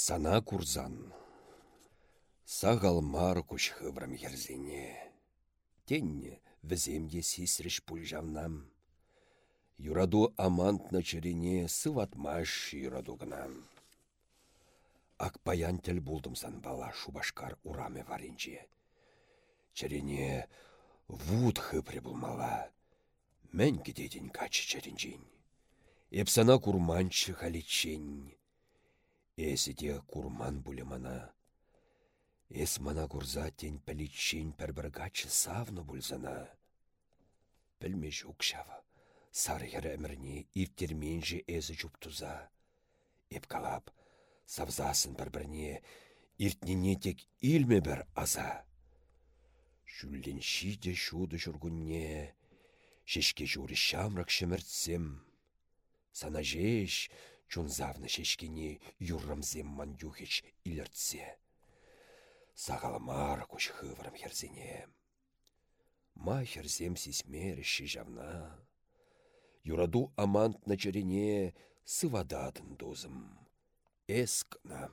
Сана курзан. Сағалмар күш хыврам ерзене. Тенне віземде сесріш пульжавнам. Юраду амантна черене сыватмаш юраду гынам. Акпаян тіл бала шубашкар ураме варинче. Черене вуд хыпре булмала. Мен кедеден качы черенчен. Эпсана курманчы халичень. Эсі де курман булемана. Эс мана курза тень пәличень пәрбіргачы савны бульзана. Пілме жүк шава. Сар ері әмірне иртерменже әзі жұптуза. Эп калап, савзасын бір-бірне, иртнене тек илме бір аза. Жүлден шиде шуды жүргінне, шешке журы шамрак шеміртсем. Сана жеш, чунзавны шешкене юррамзем мандюхич илертсе. Сағалмар күш хывырым херзене. Ма херзем сисмері жавна. Юраду амант на черене сывададын дозым. Эскна.